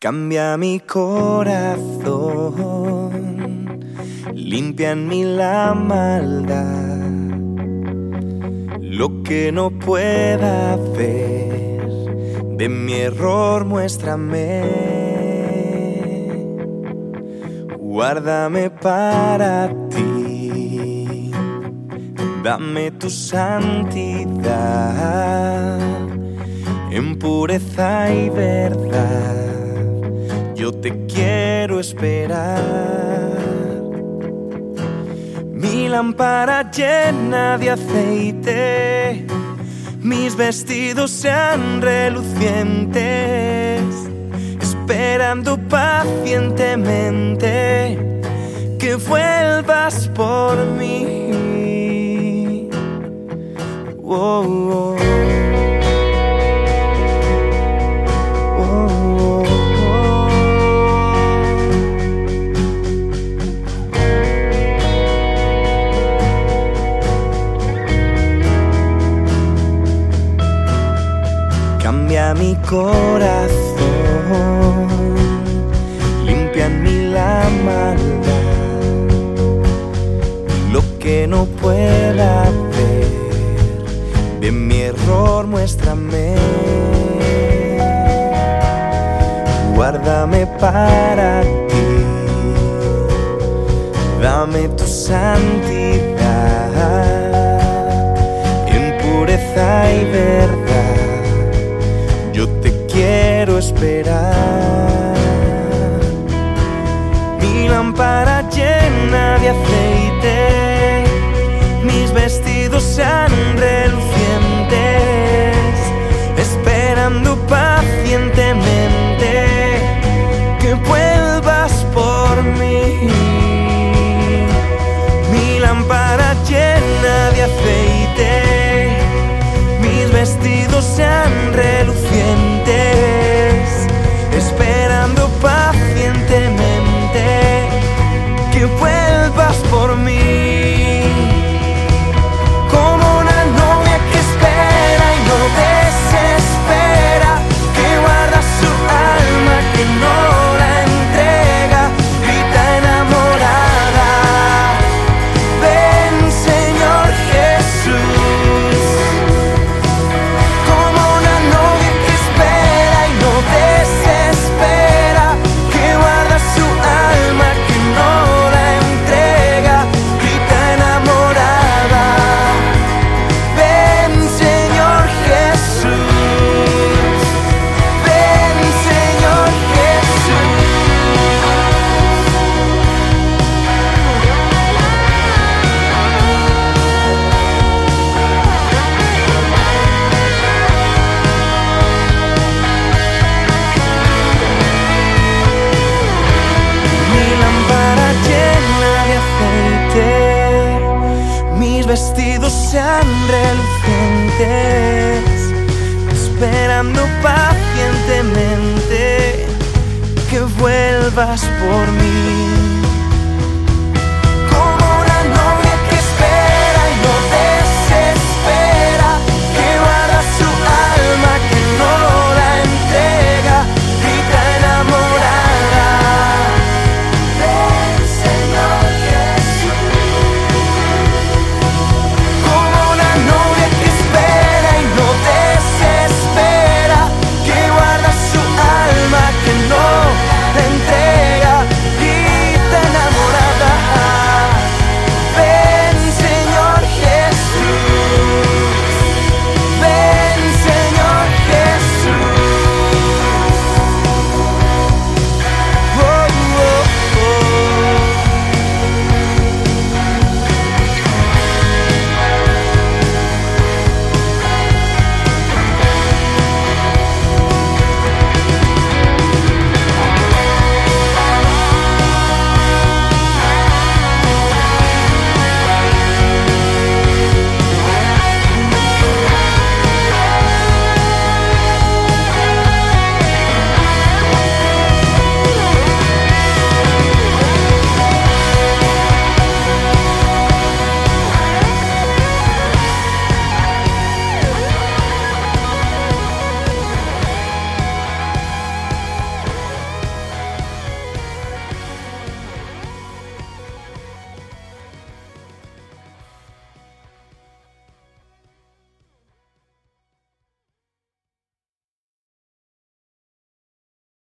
Cambia mi corazón, limpia en mí la maldad, lo que no pueda ver, de mi error muéstrame, guárdame para ti, dame tu santidad, en pureza y verdad yo te quiero esperar. Mi lámpara llena de aceite, mis vestidos sean relucientes, esperando pacientemente que vuelvas por mí. Oh, oh. Cambia mi corazón, limpia en mí la maldad, lo que no pueda ver, de mi error muéstrame, guárdame para ti, dame tu santidad, esperar. Mi lámpara llena de aceite, mis vestidos sean relucientes, esperando pacientemente sean relucientes, esperando pacientemente que vuelvas por mí.